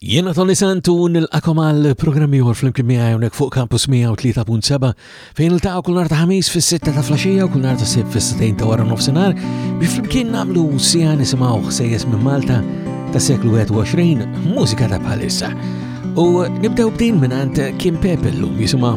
Jiena Tony Santu nilqakom għal programm ieħor flimkien miegħi hawnhekk fuq Campus 103.7 fejn niltaqgħu kull nhar ta' ħamis fis-sitta ta' flaxija u kull nhar ta' sib fis-sitejn ta' wara nofsinhar biex flimkien nagħmlu sija nisimgħu ħsejjes minn Malta ta' seklu 21 mużika ta' bħalissa. U nibdew b'din minn għand Kim Pepe llum jisimha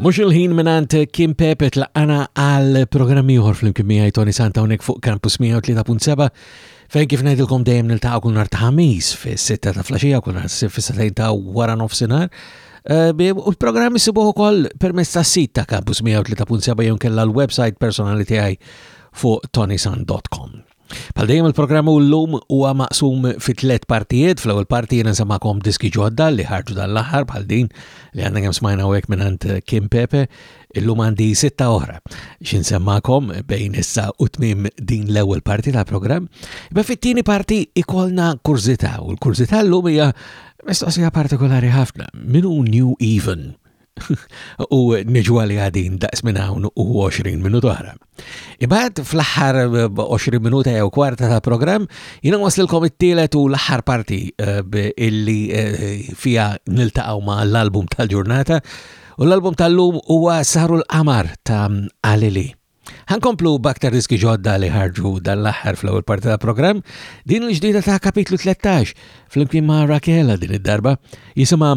Mux il-ħin minant Kim Pepe tlaqana għal programmi uħor fl-imkien miħaj Tony Santa unek fuq Campus 103.7 Fejn kif ngħidilkom dejjem niltaqgħu kull nhar ta' ħamis fis-sitta ta' flaxija kull nhar fis-satejn ta' wara nofsinhar. Eh, u l-programm isibuh ukoll permezz tas-sit ta' Campus 103.7 jew kella l-website personali tiegħi fuq tonisan.com. Pal dejjem il-programm u l-lum huwa maqsum fi tliet partijiet, fl-ewwel parti jiena semakom diski ġodda li ħarġu dan l-aħħar bħal din li għandna kemm smajna hekk mingħand Kim Pepe, Illum għandi sitta oħra x'insemmakom bejn issa u tmim din l-ewwel parti tal-programm. Iba fit-tieni parti ikolna kurzita u l-kurzita llum hija mistoqsija partikolari ħafna. Minu New Even? u niġu għalli għadin daqs minn hawn u 20 minuta oħra. Ibad fl-aħħar 20 eh, minuta jew kwarta ta' programm jiena waslilkom it-tielet u l-aħħar parti eh, illi eh, fija niltaqgħu ma' l-album tal-ġurnata u l-album tal-lum huwa Saru l-Qamar ta' Alili. Ħankomplu baktar diski ġodda li ħarġu dan l-aħħar fl-ewwel parti ta' programm, din l-ġdida ta' kapitlu 13 fl-imkien ma' Rakela din id-darba jisimha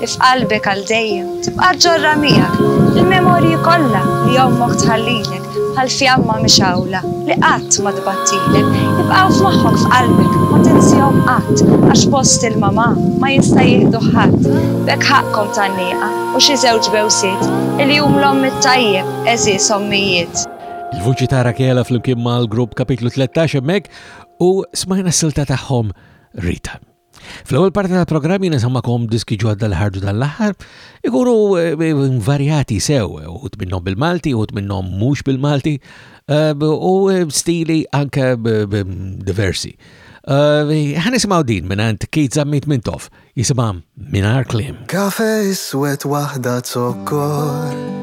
li f'qalbek għal dejjem tibqa' ġġorrha miegħek il-memorji kollha li ommok tħallilek bħal fjamma mixgħula li qatt ma tbattilek, jibqgħu f'moħħok f'qalbek ma tinsihom qatt għax post il-mamà ma jista' jieħduh ħadd, b'hekk ħaqqkom tgħanniqa u xi żewġ bewsiet, il-jum l-omm it-tajjeb għeżież ommijiet. Il-vuċi ta' Rachela flimkien mal-grupp Kapitlu 13 hemmhekk u smajna s-silta tagħhom Rita. Fl-ewwel parti tal-programm jien insemmakom diski ġodda li ħarġu dan l-aħħar, ikunu eh, varjati sew, uħut minnhom bil-Malti, uħut minnhom mhux bil-Malti, eh, u eh, stili anke diversi. Ħan isimgħu din mingħand Kate Zammit Mintoff, jisimha Minar Klim. Kafe iswed waħda zokkor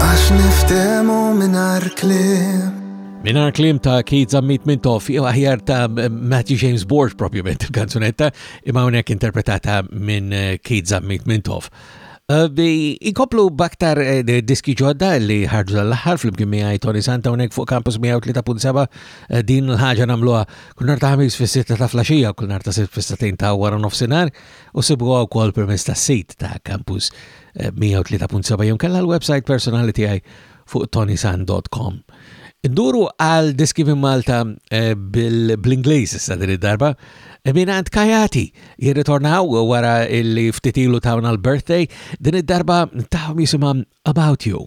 Għax niftehmu mingħajr kliem. Minar klim ta' Keith Zammit Mintoff, jew aħjar ta' Matty James Borg propjament il-kanzunetta, imma unek interpretata minn eh, Keith Zammit Mintoff. Eh, Ikoplu baktar eh, diski ġodda li ħarġu dal-ħar fl-imkien miħaj Tony Santa unek fuq Campus 103.7 din l-ħagġa namluwa kull nar ta' ħamis fis sitta ta' flasġija, kull nar ta' sitt fis ta' wara nofsinar u sibu għaw kol permess ta' sit ta' Campus 103.7 jew kella l-website personali tiegħi fuq tonisan.com. Nduru għal diski minn Malta eh, bl-Ingliż issa din id-darba. Eh, minn għand Kajati jirritornaw wara il-ftitilu tawna l-birthday din id-darba taħm jisimha About You.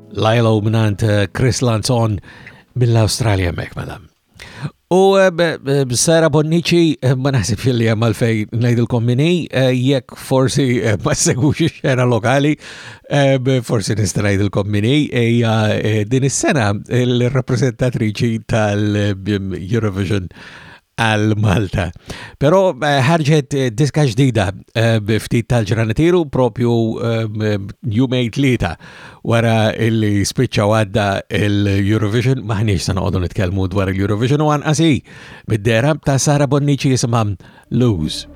Lilo minant eh, Chris Lanzon mill-Australia mek mela. U eh, Sara Bonnici, eh, ma naħsibx li hemm għalfej ngħidilkom minni, jekk forsi ma segwux ix-xena lokali, forsi nista' ngħidilkom minni, hija din is-sena l-rappreżentatriċi tal-Eurovision għal Malta. Però eh, ħarġet eh, diska ġdida eh, biftit tal-ġranatiru propju jumej tlieta wara illi spiċċa għadda l-Eurovision, maħniex se noqogħdu nitkellmu dwar il-Eurovision u anqasi bid-dera ta' Sara Bonnici jisimha Lose.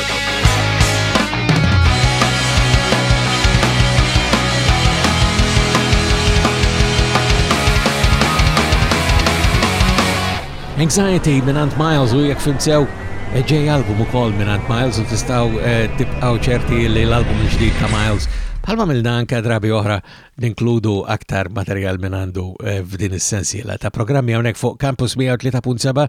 Anxiety minn Ant Miles u jek fimsew eh, ġej album u kol minn Ant Miles u tistaw eh, tibqaw ċerti li l-album il-ġdid ta' Miles Palma milna anka drabi oħra ninkludu aktar materjal minn għandu eh, f'din is-sensiela ta' programmi hawnhekk fuq Campus 103.7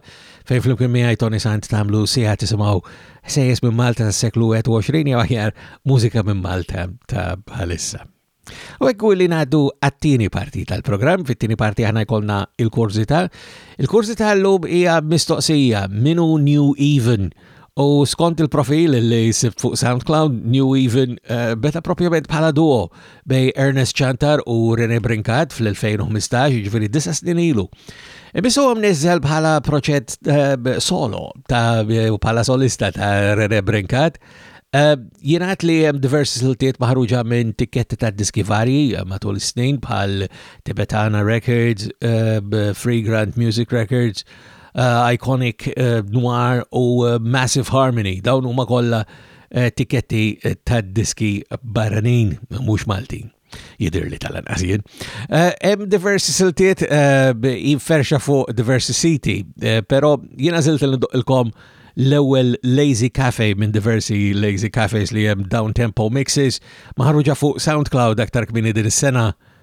fejn flimkien miegħi Tony Sant tagħmlu sieħa tisimgħu ħsejjes minn Malta tas-seklu 21 jew aħjar mużika minn Malta ta' bħalissa. U ekku li naddu għattini parti tal-program, fit-tini parti ħana jkollna il-kurzita. Il-kurzita l-lum hija mistoqsija minu New Even U skont il-profil li sibt fuq SoundCloud, New Even eh, beta propjament bħala duo bej Ernest Chantar u Rene Brinkat fl-2015, ġviri disa snin ilu. Emissu għom nizzel bħala proċett eh, solo ta' eh, bħala solista ta' Rene Brinkat, Eh, Jenat li jem diversi siltiet maħruġa minn tikketti ta' diski varji eh, matul is-snin bħal Tibetana Records, eh, Free Grant Music Records, uh, Iconic uh, Noir u uh, Massive Harmony. Dawn huma kollha uh, tiketti uh, ta' diski barranin mhux Maltin jidir li tal-anqasir. Eh, hemm diversi siltiet eh, jinferxa fuq diversi siti, eh, pero jiena zilt il-kom l-ewwel Lazy Cafe minn diversi Lazy Cafes li hemm down tempo mixes maħruġa fuq SoundCloud aktar kmini din is-sena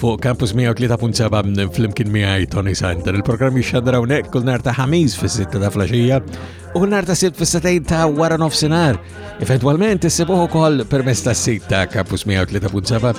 fuq Campus 103.7 fl-imkien miħaj Tony Sant. Dan il-programm jixxadraw nek kull nar ta' ħamiz fis-sitta ta' flasġija u kull nar ta' sibt fis-setejn ta' wara nofsinar. Eventualment issibuħu kol permess ta' sit ta' Campus 103.7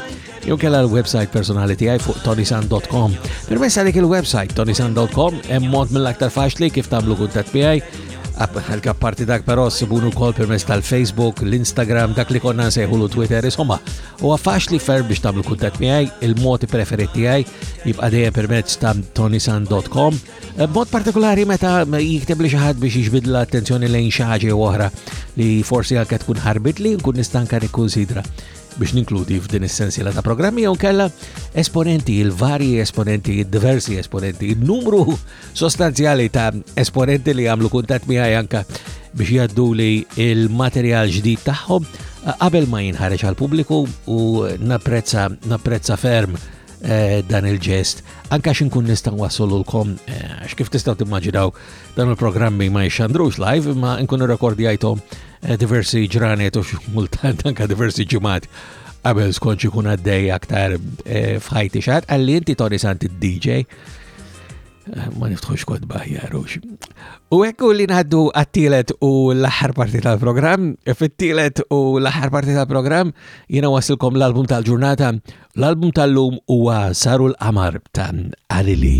jew kella l-website personali tiegħi fuq tonisan.com. Permess għalik il-website tonisan.com hemm mod mill-aktar faċli kif tagħmlu kuntatt miegħi Għalka parti dak però sibunu kol permess tal-Facebook, l-Instagram, dak li konna nsejħulu Twitter, insomma, Huwa faċli ferm biex tagħmlu kuntatt miegħi, il-moti preferit tiegħi jibqa' dejjem permezz ta' tonisan.com. Eh, b'mod partikolari meta jikteb li xi ħadd biex jiġbid l-attenzjoni lejn xi ħaġa oħra li forsi anke tkun ħarbit li nkun nistanka nikkunsidra biex ninkludi f'din is-sensiela ta' programmi jew kella esponenti, il-varji esponenti, il-diversi esponenti, il-numru sostanzjali ta' esponenti li għamlu kuntat miħaj anka biex jaddu li il-materjal ġdid tagħhom eh, qabel ma jinħareġ għal pubbliku u napprezza napprezza ferm eh, dan il-ġest anka xinkun nista' wasolulkom eh, għax kif tistgħu timmaġinaw dan il-programmi ma jxandrux live imma nkun irrekordjajthom eh, diversi ġranet u multant anka diversi ġimgħat qabel skonċi ikun għaddej aktar fħajti xar għalli inti Tony Sant id-DJ ma niftħux kod baħjar ux. U ekku li naħdu għattilet u l-ħar parti tal-program, fit-tilet u l-ħar parti tal-program jena wasilkom l-album tal-ġurnata, l-album tal-lum u saru l-qamar ta' Alili.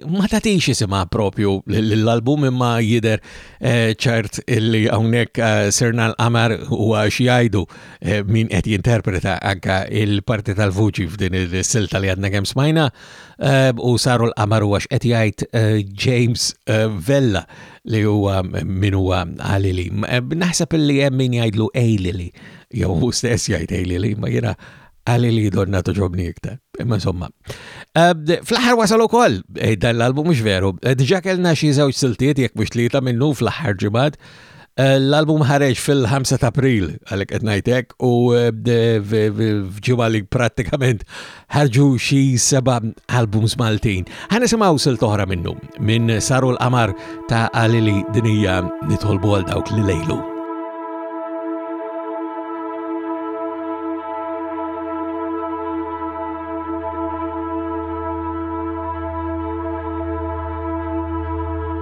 ma tatix isimha propju l-album imma jider eh, ċert illi hawnhekk eh, sirna l-qamar huwa xjajdu eh, min qed jinterpreta anka il-parti tal-vuċi f'din is-silta li għadna kemm smajna u saru l-qamar huwa x'qed jgħid James Vella li huwa min huwa għalili. Naħseb illi hemm min jgħidlu Ejlili jew stess jgħid Ejlili ma jiena Għalli li donna toġobni iktar, imma insomma. Fl-aħħar wasal ukoll eh, dan l-album mhux veru. Eh, diġà kellna xi żewġ siltiet jekk mhux tlieta minnu fl-aħħar ġimgħat. Eh, l-album ħareġ fil-5 ta' April għalhekk qed ngħidlek u f'ġimgħa li prattikament ħarġu xi seba' albums Maltin. Ħanisimgħu silt oħra minnu, minn Saru l-Qamar ta' Għalili dinija nitolbu għal dawk li lejlu.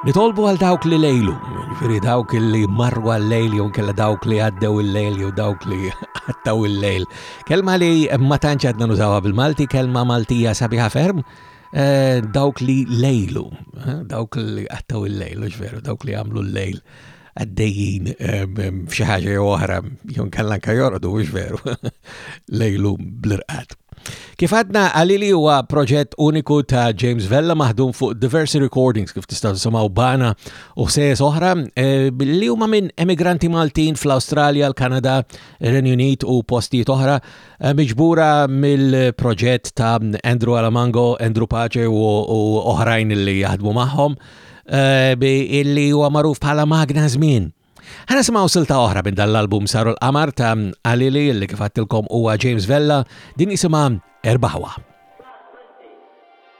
Nitolbu għal dawk li lejlu, ġifiri dawk li marru għal-lejl jew kella dawk li għaddew il-lejl jew dawk li għattaw il-lejl. Kelma li ma tantx għadna nużawha bil-Malti, kelma Maltija sabiħa ferm, Eh, dawk li lejlu, eh, dawk li għattaw il-lejl, mux veru, dawk li għamlu l-lejl għaddejjin eh, f'xi ħaġa jew oħra, jew kallan ka jorqdu, mux veru, lejlu bl-irqat. Kif għadna għalili huwa proġett uniku ta' James Vella maħdum fuq diversi recordings kif tista' tisimgħu bana u ħsejjes oħra eh, li huma minn emigranti Maltin fl-Awstralja, l-Kanada, Renju Unit u postijiet oħra Eh, miġbura mill-proġett ta' Andrew Alamango, Andrew Pace u oħrajn li jaħdmu magħhom eh, illi huwa magħruf bħala Magna Żmien. Ħana simaw silta oħra minn dan l-album saru l-qamar ta' Alili li kifattilkom huwa James Vella din jisimha Erbaħwa.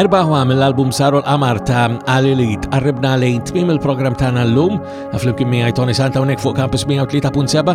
Erba' ħwa mill-album Saru l-Qamar ta' Ali li tqarribna lejn tmiem il-programm tagħna llum, flimkien miegħi Tony Santa hawnhekk fuq Campus 103.7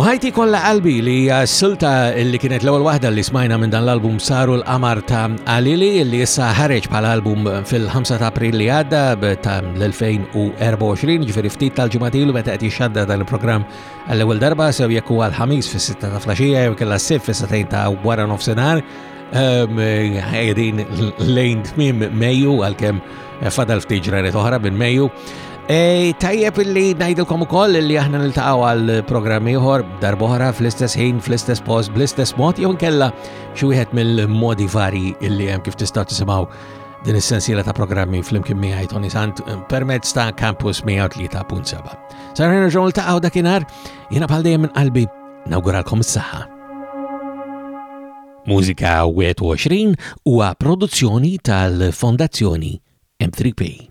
U ħajti kollha qalbi li hija silta li kienet l-ewwel waħda li smajna minn dan l-album saru l-qamar ta' Alili li issa ħareġ bħala album fil-5 ta' April li għadda ta' l-2024 ġifieri ftit tal-ġimgħatilu meta qed jixxadda dan il-programm Għall-ewwel darba sew jekk huwa l-ħamis fis-sitta ta' flaxija jew kellha s-sif fis-satejn ta' wara nofsinhar ehm, ħejdin lejn tmiem Mejju għalkemm eh, fadal ftit ġranet oħra minn Mejju. Eh, tajjeb illi ngħidilkom ukoll li aħna niltaqgħu għal programm ieħor darb'oħra fl-istess ħin, fl-istess post, bl-istess mod jew nkella xi wieħed mill-modi varji illi hemm kif tistgħu tisimgħu din is-sensiela ta' programmi fl-imkien miegħi Tony Sant eh, permezz ta' Campus 103.7. Sarħin ġol taqaw dakinar, jena bħal dejjem minn qalbi, nawguralkom s-saħħa. Mużika 21 huwa produzzjoni tal-Fondazzjoni M3P.